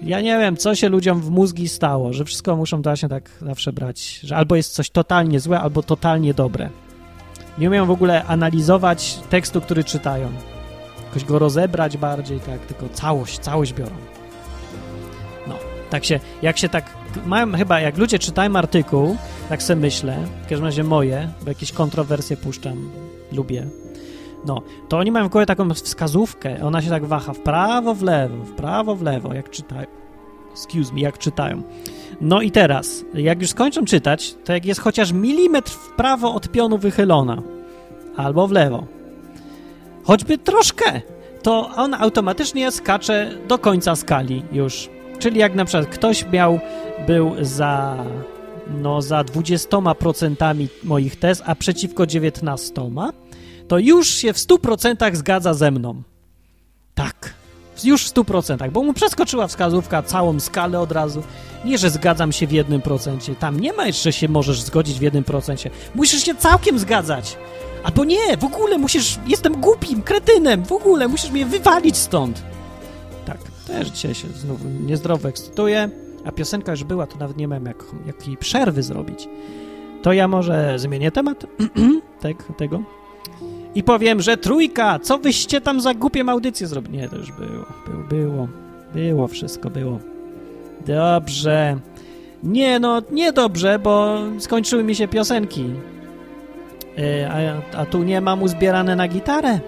Ja nie wiem, co się ludziom w mózgi stało, że wszystko muszą właśnie tak zawsze brać, że albo jest coś totalnie złe, albo totalnie dobre. Nie umieją w ogóle analizować tekstu, który czytają. Jakoś go rozebrać bardziej, tak, tylko całość, całość biorą. Tak się, jak się tak, mają chyba, jak ludzie czytają artykuł, tak sobie myślę, w każdym razie moje, bo jakieś kontrowersje puszczam, lubię, no, to oni mają w głowie taką wskazówkę, ona się tak waha w prawo, w lewo, w prawo, w lewo, jak czytają. Excuse me, jak czytają. No i teraz, jak już skończą czytać, to jak jest chociaż milimetr w prawo od pionu wychylona, albo w lewo, choćby troszkę, to on automatycznie skacze do końca skali już. Czyli jak na przykład ktoś miał, był za, no za 20% moich tez, a przeciwko 19%, to już się w 100% zgadza ze mną. Tak, już w 100%, bo mu przeskoczyła wskazówka całą skalę od razu. Nie, że zgadzam się w jednym procencie. Tam nie ma jeszcze się możesz zgodzić w jednym procencie. Musisz się całkiem zgadzać. Albo nie, w ogóle musisz, jestem głupim, kretynem, w ogóle musisz mnie wywalić stąd. Też dzisiaj się znów niezdrowo ekscytuję, a piosenka już była, to nawet nie wiem jak, jakiej przerwy zrobić. To ja może zmienię temat tak, tego i powiem, że trójka, co wyście tam za głupie audycje zrobili? Nie, to już było, było, było, było, wszystko było. Dobrze. Nie, no, niedobrze, bo skończyły mi się piosenki. Yy, a, a tu nie mam uzbierane na gitarę.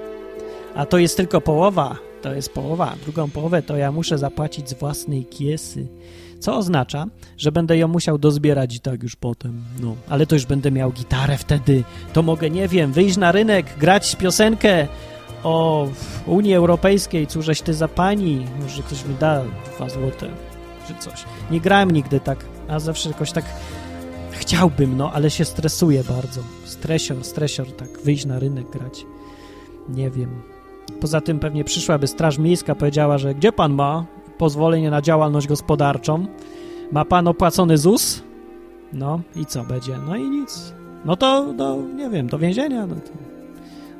A to jest tylko połowa. To jest połowa. Drugą połowę to ja muszę zapłacić z własnej kiesy. Co oznacza, że będę ją musiał dozbierać i tak już potem. No, ale to już będę miał gitarę wtedy. To mogę, nie wiem, wyjść na rynek, grać piosenkę o Unii Europejskiej, cóżeś ty za pani. Może ktoś mi da dwa złote, czy coś. Nie grałem nigdy tak, a zawsze jakoś tak chciałbym, no, ale się stresuję bardzo. Stresior, stresior, tak, wyjść na rynek, grać. Nie wiem. Poza tym pewnie przyszłaby Straż Miejska, powiedziała, że gdzie pan ma pozwolenie na działalność gospodarczą, ma pan opłacony ZUS, no i co będzie? No i nic. No to, do, nie wiem, do więzienia, no to,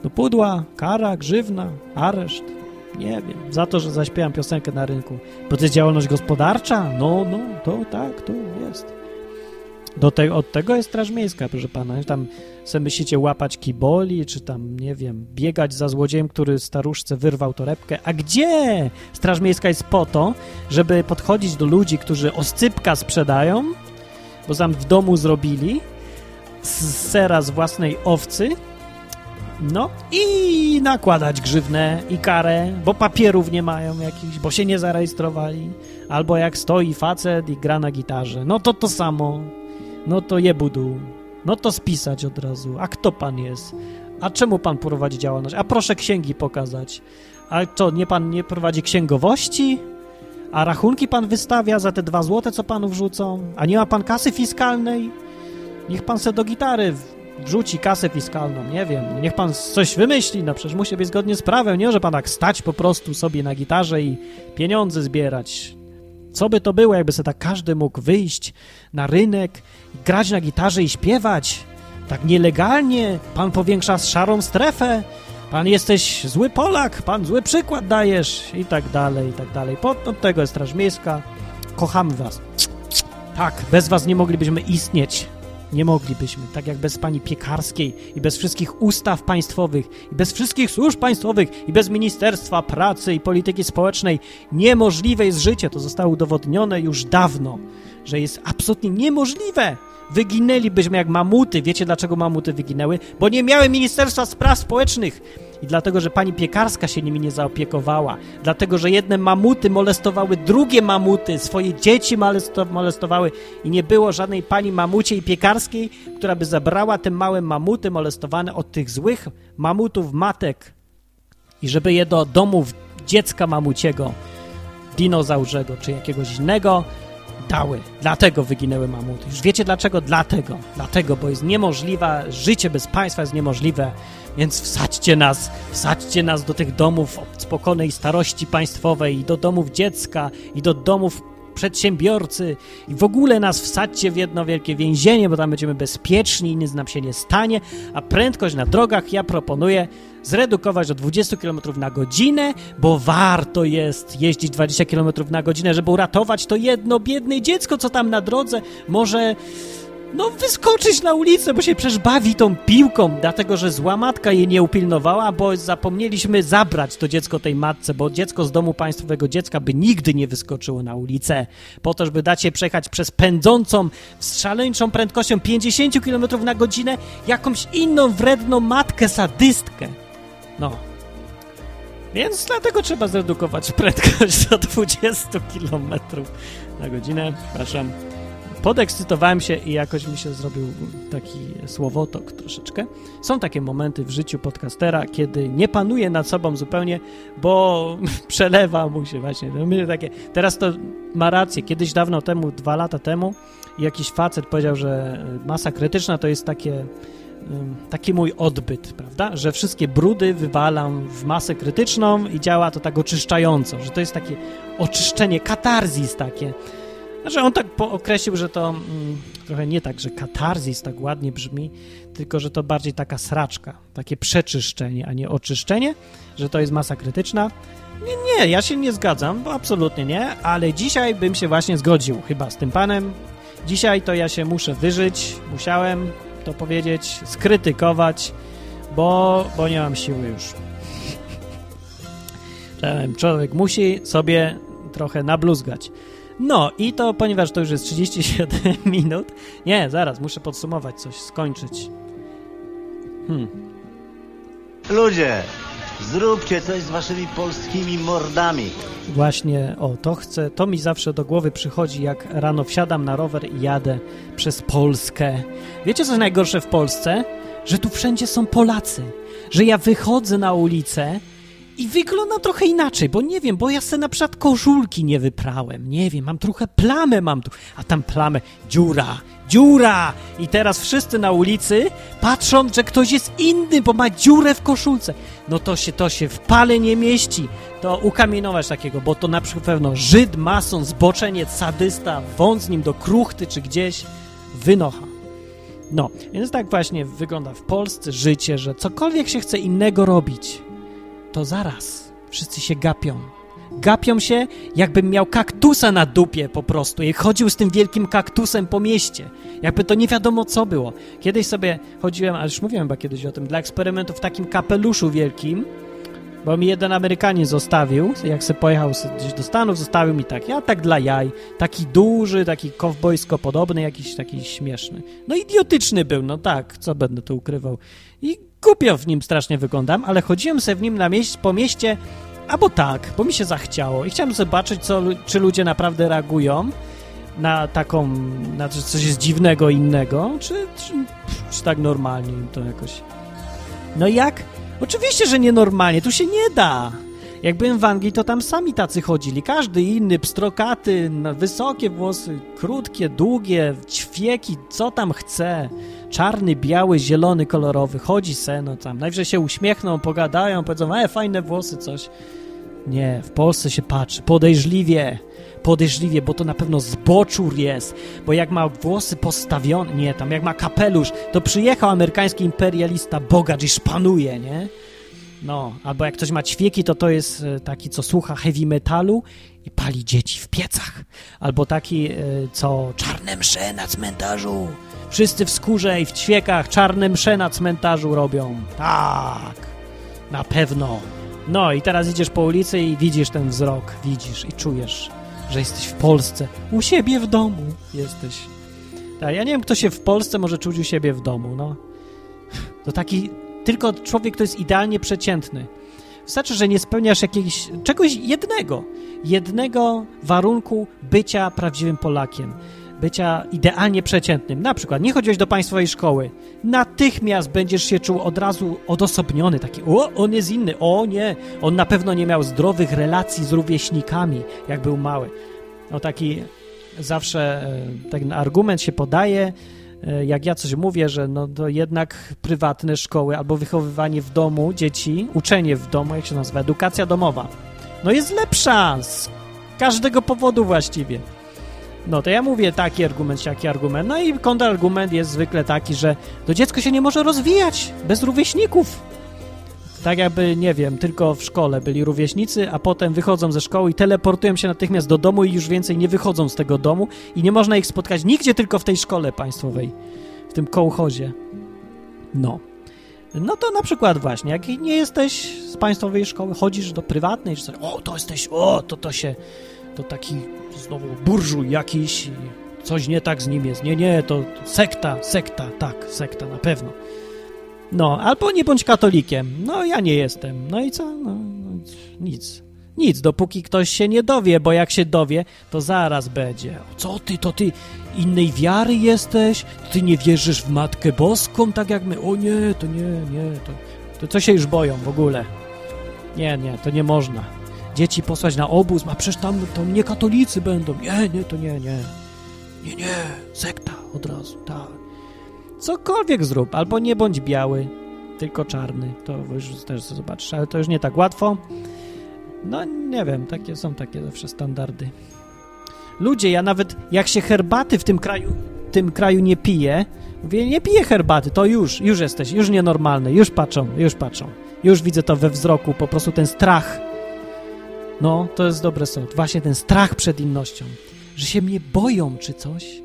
do pudła, kara, grzywna, areszt, nie wiem, za to, że zaśpiewam piosenkę na rynku. Bo to jest działalność gospodarcza? No, no, to tak, to jest. Do te, od tego jest Straż Miejska, proszę pana. Tam sobie myślicie łapać kiboli, czy tam, nie wiem, biegać za złodziejem, który staruszce wyrwał torebkę. A gdzie? Straż Miejska jest po to, żeby podchodzić do ludzi, którzy oscypka sprzedają, bo tam w domu zrobili, z sera z własnej owcy, no i nakładać grzywnę i karę, bo papierów nie mają jakichś, bo się nie zarejestrowali, albo jak stoi facet i gra na gitarze, no to to samo no to je budu. No to spisać od razu. A kto pan jest? A czemu pan prowadzi działalność? A proszę księgi pokazać. A co, nie pan nie prowadzi księgowości? A rachunki pan wystawia za te dwa złote, co panu wrzucą? A nie ma pan kasy fiskalnej? Niech pan se do gitary wrzuci kasę fiskalną, nie wiem. Niech pan coś wymyśli, no przecież musi być zgodnie z prawem. Nie może pan tak stać po prostu sobie na gitarze i pieniądze zbierać. Co by to było, jakby sobie tak każdy mógł wyjść na rynek, grać na gitarze i śpiewać? Tak nielegalnie? Pan powiększa szarą strefę? Pan jesteś zły Polak, pan zły przykład dajesz i tak dalej, i tak dalej. Pod, od tego jest Straż Miejska. Kochamy was. Tak, bez was nie moglibyśmy istnieć. Nie moglibyśmy, tak jak bez pani piekarskiej i bez wszystkich ustaw państwowych i bez wszystkich służb państwowych i bez Ministerstwa Pracy i Polityki Społecznej niemożliwe jest życie. To zostało udowodnione już dawno, że jest absolutnie niemożliwe Wyginęlibyśmy jak mamuty. Wiecie dlaczego mamuty wyginęły? Bo nie miały Ministerstwa Spraw Społecznych. I dlatego, że pani piekarska się nimi nie zaopiekowała. Dlatego, że jedne mamuty molestowały drugie mamuty, swoje dzieci molesto molestowały i nie było żadnej pani mamucie i piekarskiej, która by zabrała te małe mamuty molestowane od tych złych mamutów matek i żeby je do domów dziecka mamuciego, dinozaurzego czy jakiegoś innego dały. Dlatego wyginęły mamuty. Już wiecie dlaczego? Dlatego. Dlatego, bo jest niemożliwe, życie bez państwa jest niemożliwe, więc wsadźcie nas, wsadźcie nas do tych domów spokojnej starości państwowej i do domów dziecka i do domów przedsiębiorcy i w ogóle nas wsadźcie w jedno wielkie więzienie, bo tam będziemy bezpieczni, nic nam się nie stanie, a prędkość na drogach ja proponuję zredukować do 20 km na godzinę, bo warto jest jeździć 20 km na godzinę, żeby uratować to jedno biedne dziecko, co tam na drodze może no wyskoczyć na ulicę, bo się przecież bawi tą piłką, dlatego że zła matka jej nie upilnowała, bo zapomnieliśmy zabrać to dziecko tej matce, bo dziecko z domu państwowego dziecka by nigdy nie wyskoczyło na ulicę, po to, żeby dać je przejechać przez pędzącą z szaleńczą prędkością 50 km na godzinę jakąś inną wredną matkę sadystkę. No. Więc dlatego trzeba zredukować prędkość do 20 km na godzinę. Przepraszam podekscytowałem się i jakoś mi się zrobił taki słowotok troszeczkę. Są takie momenty w życiu podcastera, kiedy nie panuje nad sobą zupełnie, bo przelewa mu się właśnie. Takie, teraz to ma rację. Kiedyś dawno temu, dwa lata temu, jakiś facet powiedział, że masa krytyczna to jest takie taki mój odbyt, prawda? Że wszystkie brudy wywalam w masę krytyczną i działa to tak oczyszczająco, że to jest takie oczyszczenie, katarzis takie. Znaczy on tak określił, że to mm, trochę nie tak, że katarzis tak ładnie brzmi, tylko że to bardziej taka sraczka, takie przeczyszczenie, a nie oczyszczenie, że to jest masa krytyczna. Nie, nie, ja się nie zgadzam, bo absolutnie nie, ale dzisiaj bym się właśnie zgodził chyba z tym panem. Dzisiaj to ja się muszę wyżyć, musiałem to powiedzieć, skrytykować, bo, bo nie mam siły już. Człowiek musi sobie trochę nabluzgać. No i to, ponieważ to już jest 37 minut. Nie, zaraz, muszę podsumować coś, skończyć. Hmm. Ludzie, zróbcie coś z waszymi polskimi mordami. Właśnie, o, to chcę, to mi zawsze do głowy przychodzi, jak rano wsiadam na rower i jadę przez Polskę. Wiecie, co jest najgorsze w Polsce? Że tu wszędzie są Polacy. Że ja wychodzę na ulicę i wygląda trochę inaczej, bo nie wiem, bo ja sobie na przykład koszulki nie wyprałem, nie wiem, mam trochę plamę mam tu, a tam plamę, dziura, dziura! I teraz wszyscy na ulicy patrzą, że ktoś jest inny, bo ma dziurę w koszulce. No to się, to się w pale nie mieści. To ukamienować takiego, bo to na przykład pewno Żyd, mason, zboczeniec, sadysta, wąt nim do kruchty czy gdzieś wynocha. No, więc tak właśnie wygląda w Polsce życie, że cokolwiek się chce innego robić, to zaraz wszyscy się gapią. Gapią się, jakbym miał kaktusa na dupie po prostu i chodził z tym wielkim kaktusem po mieście. Jakby to nie wiadomo co było. Kiedyś sobie chodziłem, ale już mówiłem chyba kiedyś o tym, dla eksperymentu w takim kapeluszu wielkim, bo mi jeden Amerykanin zostawił, jak se pojechał gdzieś do Stanów, zostawił mi tak, ja tak dla jaj, taki duży, taki kowbojsko podobny, jakiś taki śmieszny. No idiotyczny był, no tak, co będę tu ukrywał. I głupio w nim strasznie wyglądam, ale chodziłem sobie w nim na mieś po mieście, albo tak, bo mi się zachciało i chciałem zobaczyć, co, czy ludzie naprawdę reagują na taką, na coś jest dziwnego, innego, czy, czy, czy tak normalnie to jakoś. No jak? Oczywiście, że nienormalnie, tu się nie da. Jak byłem w Anglii, to tam sami tacy chodzili. Każdy inny, pstrokaty, wysokie włosy, krótkie, długie, ćwieki, co tam chce. Czarny, biały, zielony, kolorowy. Chodzi se, no tam. Najwyżej się uśmiechną, pogadają, powiedzą, e, fajne włosy, coś. Nie, w Polsce się patrzy podejrzliwie. Podejrzliwie, bo to na pewno zboczur jest. Bo jak ma włosy postawione, nie, tam jak ma kapelusz, to przyjechał amerykański imperialista, bogacz i szpanuje, nie? No, albo jak ktoś ma ćwieki, to to jest e, taki, co słucha heavy metalu i pali dzieci w piecach. Albo taki, e, co czarne msze na cmentarzu. Wszyscy w skórze i w ćwiekach czarne msze na cmentarzu robią. Tak, na pewno. No i teraz idziesz po ulicy i widzisz ten wzrok, widzisz i czujesz, że jesteś w Polsce, u siebie w domu jesteś. Tak, ja nie wiem, kto się w Polsce może czuć u siebie w domu, no. To taki tylko człowiek, kto jest idealnie przeciętny. Wystarczy, że nie spełniasz jakiegoś, czegoś jednego, jednego warunku bycia prawdziwym Polakiem, bycia idealnie przeciętnym. Na przykład, nie chodziłeś do państwowej szkoły, natychmiast będziesz się czuł od razu odosobniony, taki, o, on jest inny, o nie, on na pewno nie miał zdrowych relacji z rówieśnikami, jak był mały. No taki zawsze e, ten argument się podaje, jak ja coś mówię, że no to jednak prywatne szkoły albo wychowywanie w domu dzieci, uczenie w domu, jak się nazywa, edukacja domowa, no jest lepsza z każdego powodu właściwie. No to ja mówię taki argument, taki argument. No i kontrargument jest zwykle taki, że to dziecko się nie może rozwijać bez rówieśników. Tak jakby, nie wiem, tylko w szkole byli rówieśnicy, a potem wychodzą ze szkoły i teleportują się natychmiast do domu i już więcej nie wychodzą z tego domu i nie można ich spotkać nigdzie, tylko w tej szkole państwowej, w tym kołchozie. No. No to na przykład właśnie, jak nie jesteś z państwowej szkoły, chodzisz do prywatnej, że o, to jesteś, o, to to się, to taki znowu burżuj jakiś, coś nie tak z nim jest. Nie, nie, to sekta, sekta, tak, sekta na pewno. No, albo nie bądź katolikiem. No, ja nie jestem. No i co? No, nic. Nic, dopóki ktoś się nie dowie, bo jak się dowie, to zaraz będzie. Co ty, to ty innej wiary jesteś? Ty nie wierzysz w Matkę Boską, tak jak my? O nie, to nie, nie, to, to co się już boją w ogóle? Nie, nie, to nie można. Dzieci posłać na obóz, a przecież tam to nie katolicy będą. Nie, nie, to nie, nie. Nie, nie, sekta od razu, tak. Cokolwiek zrób, albo nie bądź biały, tylko czarny. To już też zobaczysz, ale to już nie tak łatwo. No nie wiem, takie są takie zawsze standardy. Ludzie, ja nawet jak się herbaty w tym kraju, tym kraju nie pije, mówię, nie piję herbaty, to już, już jesteś, już nienormalny, już patrzą, już patrzą. Już widzę to we wzroku, po prostu ten strach. No, to jest dobre sąd. Właśnie ten strach przed innością. Że się mnie boją czy coś.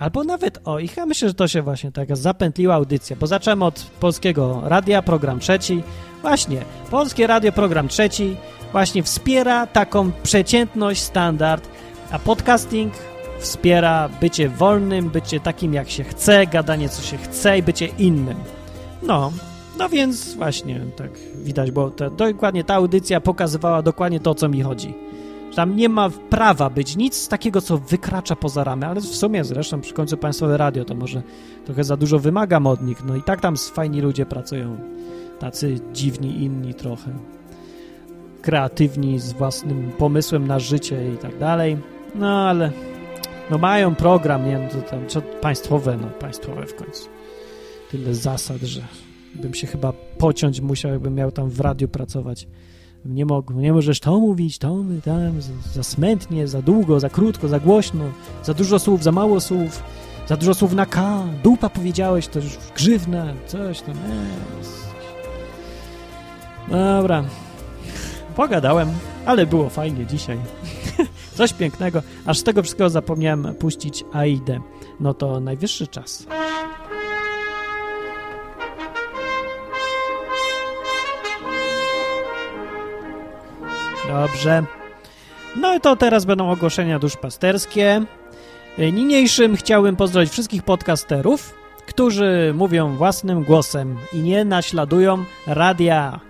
Albo nawet, o, i ja myślę, że to się właśnie taka zapętliła audycja, bo zacząłem od Polskiego Radia, program trzeci. Właśnie, Polskie Radio, program trzeci właśnie wspiera taką przeciętność, standard, a podcasting wspiera bycie wolnym, bycie takim jak się chce, gadanie co się chce i bycie innym. No, no więc właśnie tak widać, bo to, dokładnie ta audycja pokazywała dokładnie to, o co mi chodzi. Tam nie ma prawa być nic takiego, co wykracza poza ramy, ale w sumie zresztą przy końcu Państwowe Radio to może trochę za dużo wymagam od nich, no i tak tam fajni ludzie pracują, tacy dziwni inni trochę, kreatywni, z własnym pomysłem na życie i tak dalej, no ale no mają program, nie wiem, to tam, co państwowe, no państwowe w końcu. Tyle zasad, że bym się chyba pociąć musiał, jakbym miał tam w radiu pracować. Nie, mógł, nie możesz to mówić, to my tam, za, za smętnie, za długo, za krótko, za głośno, za dużo słów, za mało słów, za dużo słów na K, dupa powiedziałeś, to już grzywna, coś tam. Eee. Dobra, pogadałem, ale było fajnie dzisiaj. Coś pięknego. Aż z tego wszystkiego zapomniałem puścić Aidę. No to najwyższy czas. Dobrze. No i to teraz będą ogłoszenia duszpasterskie. Niniejszym chciałbym pozdrowić wszystkich podcasterów, którzy mówią własnym głosem i nie naśladują radia,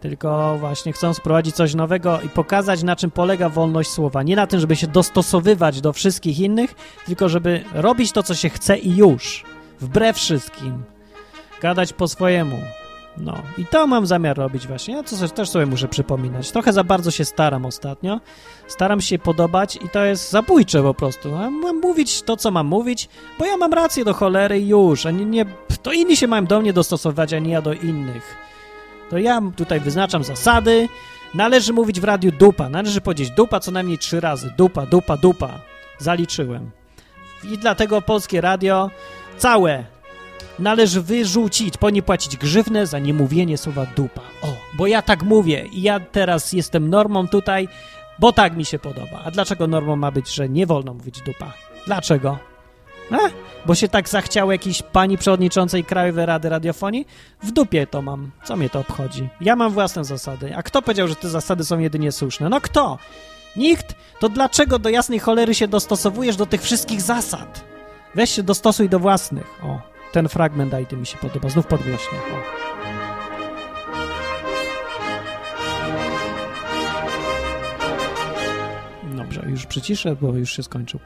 tylko właśnie chcą sprowadzić coś nowego i pokazać, na czym polega wolność słowa. Nie na tym, żeby się dostosowywać do wszystkich innych, tylko żeby robić to, co się chce i już. Wbrew wszystkim. Gadać po swojemu. No i to mam zamiar robić właśnie. Ja to też sobie muszę przypominać. Trochę za bardzo się staram ostatnio. Staram się podobać i to jest zabójcze po prostu. Mam mówić to, co mam mówić, bo ja mam rację do cholery już. A nie, nie, to inni się mają do mnie dostosować, a nie ja do innych. To ja tutaj wyznaczam zasady. Należy mówić w radiu dupa. Należy powiedzieć dupa co najmniej trzy razy. Dupa, dupa, dupa. Zaliczyłem. I dlatego polskie radio całe należy wyrzucić, po nie płacić grzywnę za niemówienie słowa dupa. O, bo ja tak mówię i ja teraz jestem normą tutaj, bo tak mi się podoba. A dlaczego normą ma być, że nie wolno mówić dupa? Dlaczego? A? Bo się tak zachciało jakiejś pani przewodniczącej Krajowej Rady Radiofonii? W dupie to mam. Co mnie to obchodzi? Ja mam własne zasady. A kto powiedział, że te zasady są jedynie słuszne? No kto? Nikt, to dlaczego do jasnej cholery się dostosowujesz do tych wszystkich zasad? Weź się dostosuj do własnych. O, ten fragment daj, ty mi się podoba, znów podgłośnie. Dobrze, już przyciszę, bo już się skończył.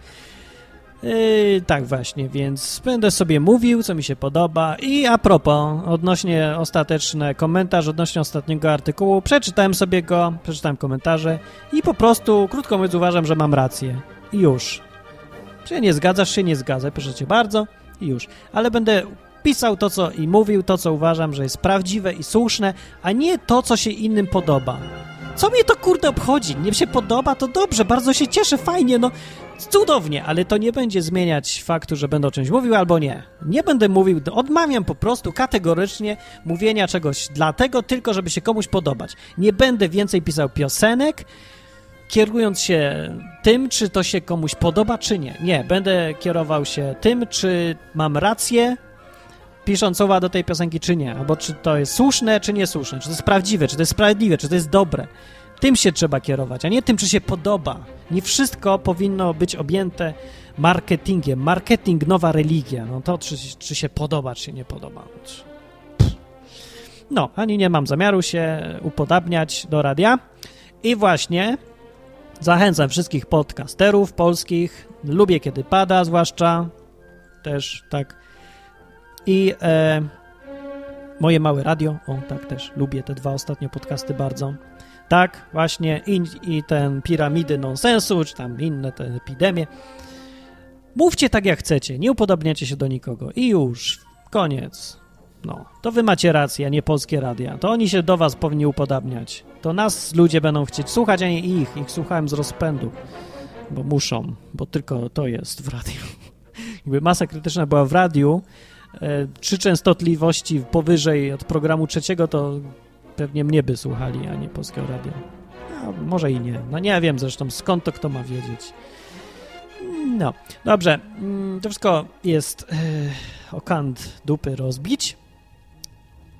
Yy, tak właśnie, więc będę sobie mówił, co mi się podoba i a propos, odnośnie ostateczny komentarz, odnośnie ostatniego artykułu, przeczytałem sobie go, przeczytałem komentarze i po prostu, krótko mówiąc, uważam, że mam rację. I już. Czy nie zgadzasz się, nie zgadzaj, proszę cię bardzo i już. Ale będę pisał to, co i mówił, to, co uważam, że jest prawdziwe i słuszne, a nie to, co się innym podoba. Co mnie to kurde obchodzi? Nie się podoba, to dobrze, bardzo się cieszę, fajnie, no cudownie, ale to nie będzie zmieniać faktu, że będę o czymś mówił albo nie. Nie będę mówił, odmawiam po prostu kategorycznie mówienia czegoś dlatego, tylko żeby się komuś podobać. Nie będę więcej pisał piosenek, kierując się tym, czy to się komuś podoba, czy nie. Nie, będę kierował się tym, czy mam rację, pisząc słowa do tej piosenki, czy nie, albo czy to jest słuszne, czy niesłuszne, czy to jest prawdziwe, czy to jest sprawiedliwe, czy to jest dobre. Tym się trzeba kierować, a nie tym, czy się podoba. Nie wszystko powinno być objęte marketingiem. Marketing, nowa religia. No to, czy, czy się podoba, czy się nie podoba. No, ani nie mam zamiaru się upodabniać do radia. I właśnie zachęcam wszystkich podcasterów polskich. Lubię, kiedy pada, zwłaszcza. Też tak i e, moje małe radio, o tak też lubię te dwa ostatnie podcasty bardzo. Tak, właśnie i, i ten piramidy nonsensu, czy tam inne te epidemie. Mówcie tak jak chcecie, nie upodobniacie się do nikogo i już, koniec. No, to wy macie rację, nie polskie radia. To oni się do was powinni upodabniać. To nas ludzie będą chcieć słuchać, a nie ich. Ich słuchałem z rozpędu, bo muszą, bo tylko to jest w radiu. Jakby masa krytyczna była w radiu, E, trzy częstotliwości powyżej od programu trzeciego, to pewnie mnie by słuchali, a nie Polskiego Radia. No, może i nie. No nie wiem zresztą, skąd to kto ma wiedzieć. No, dobrze. Mm, to wszystko jest e, o kant dupy rozbić.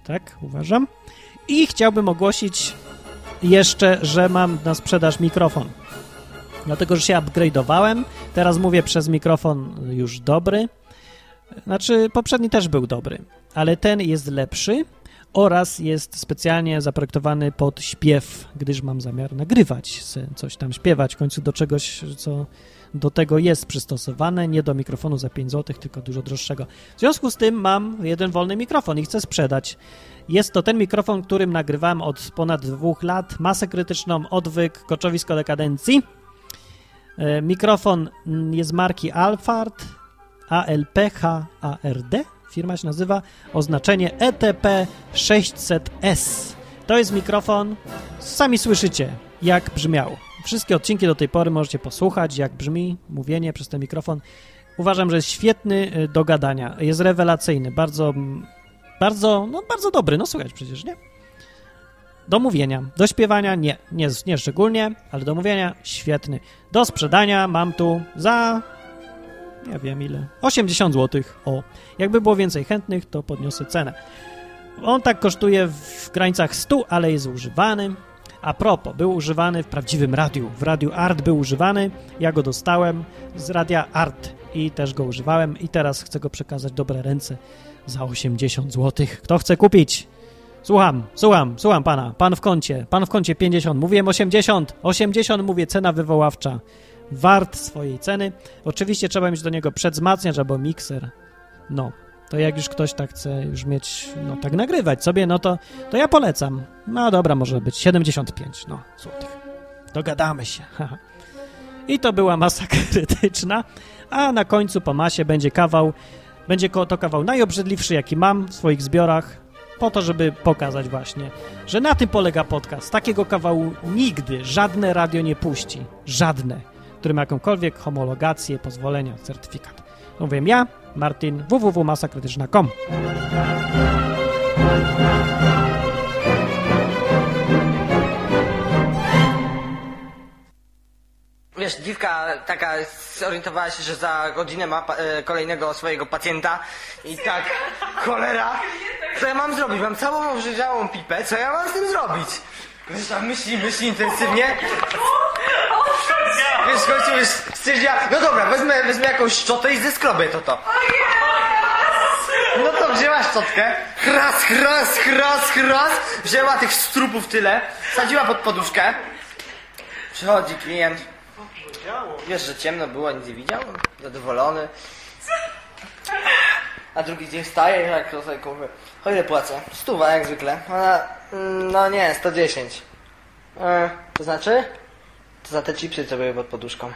Tak, uważam. I chciałbym ogłosić jeszcze, że mam na sprzedaż mikrofon. Dlatego, że się upgrade'owałem. Teraz mówię przez mikrofon już dobry. Znaczy, poprzedni też był dobry, ale ten jest lepszy oraz jest specjalnie zaprojektowany pod śpiew, gdyż mam zamiar nagrywać, coś tam śpiewać, w końcu do czegoś, co do tego jest przystosowane, nie do mikrofonu za 5 zł, tylko dużo droższego. W związku z tym mam jeden wolny mikrofon i chcę sprzedać. Jest to ten mikrofon, którym nagrywam od ponad dwóch lat, masę krytyczną, odwyk, koczowisko dekadencji. E, mikrofon jest marki Alphard, ALPHARD. Firma się nazywa oznaczenie ETP600S. To jest mikrofon, sami słyszycie, jak brzmiał. Wszystkie odcinki do tej pory możecie posłuchać, jak brzmi mówienie przez ten mikrofon. Uważam, że jest świetny y, do gadania. Jest rewelacyjny, bardzo, bardzo, no bardzo dobry. No słuchać przecież, nie? Do mówienia. Do śpiewania nie, nie, nie szczególnie, ale do mówienia świetny. Do sprzedania mam tu za ja wiem ile. 80 zł. O, jakby było więcej chętnych, to podniosę cenę. On tak kosztuje w granicach 100, ale jest używany. A propos, był używany w prawdziwym radiu. W radiu Art był używany. Ja go dostałem z radia Art i też go używałem. I teraz chcę go przekazać dobre ręce za 80 zł. Kto chce kupić? Słucham, słucham, słucham pana. Pan w kącie, pan w kącie 50. Mówiłem 80. 80 mówię, cena wywoławcza wart swojej ceny. Oczywiście trzeba mieć do niego przedzmacniacz albo mikser. No, to jak już ktoś tak chce już mieć, no tak nagrywać sobie, no to, to ja polecam. No dobra, może być 75, no, złotych. Dogadamy się. I to była masa krytyczna, a na końcu po masie będzie kawał, będzie to kawał najobrzydliwszy, jaki mam w swoich zbiorach, po to, żeby pokazać właśnie, że na tym polega podcast. Takiego kawału nigdy żadne radio nie puści. Żadne który ma jakąkolwiek homologację, pozwolenia, certyfikat. Mówię ja, Martin, www.masakrytyczna.com. Wiesz, dziwka taka zorientowała się, że za godzinę ma e, kolejnego swojego pacjenta i tak, cholera, co ja mam zrobić? Mam całą obrzydziałą pipę, co ja mam z tym zrobić? Wiesz, myśli, myśli intensywnie. Wiesz, w końcu wiesz, stwierdziła, no dobra, wezmę, wezmę jakąś szczotę i zeskrobię to to. No to wzięła szczotkę, chras, chras, chras, chras, wzięła tych strupów tyle, sadziła pod poduszkę. Przychodzi klient. Wiesz, że ciemno było, nic nie widział? Zadowolony. A drugi dzień wstaje i jak to sobie mówię, o ile płacę? Stuwa jak zwykle. Ona, mm, no nie, 110. E, to znaczy? To za te chipsy, co były pod poduszką.